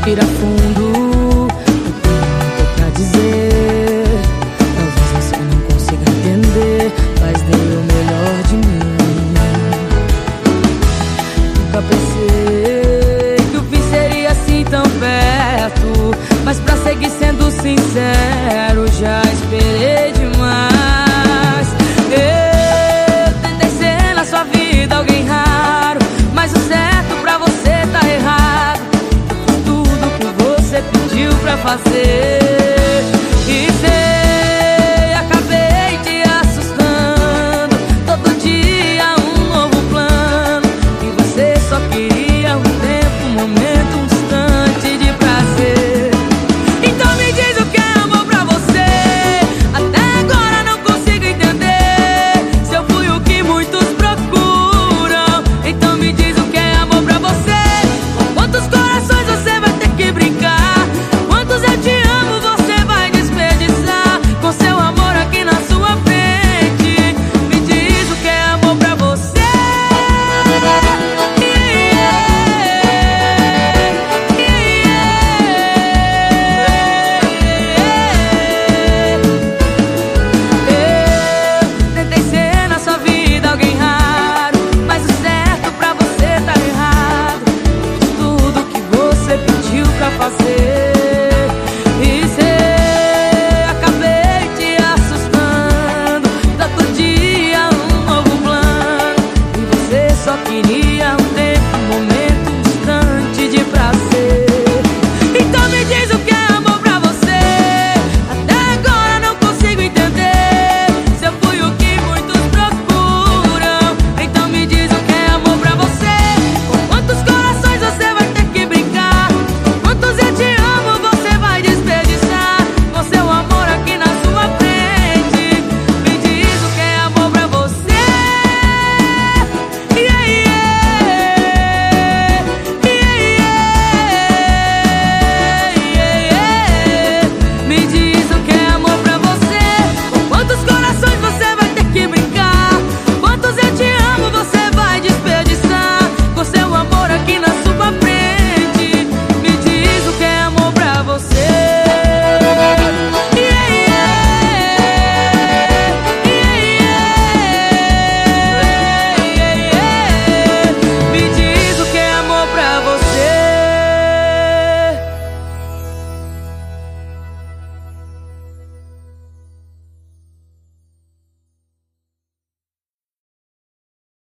respira fundo. Eu tenho muito pra dizer. Talvez você não consiga entender, mas dei o melhor de mim. Nunca pensei pediu fazer.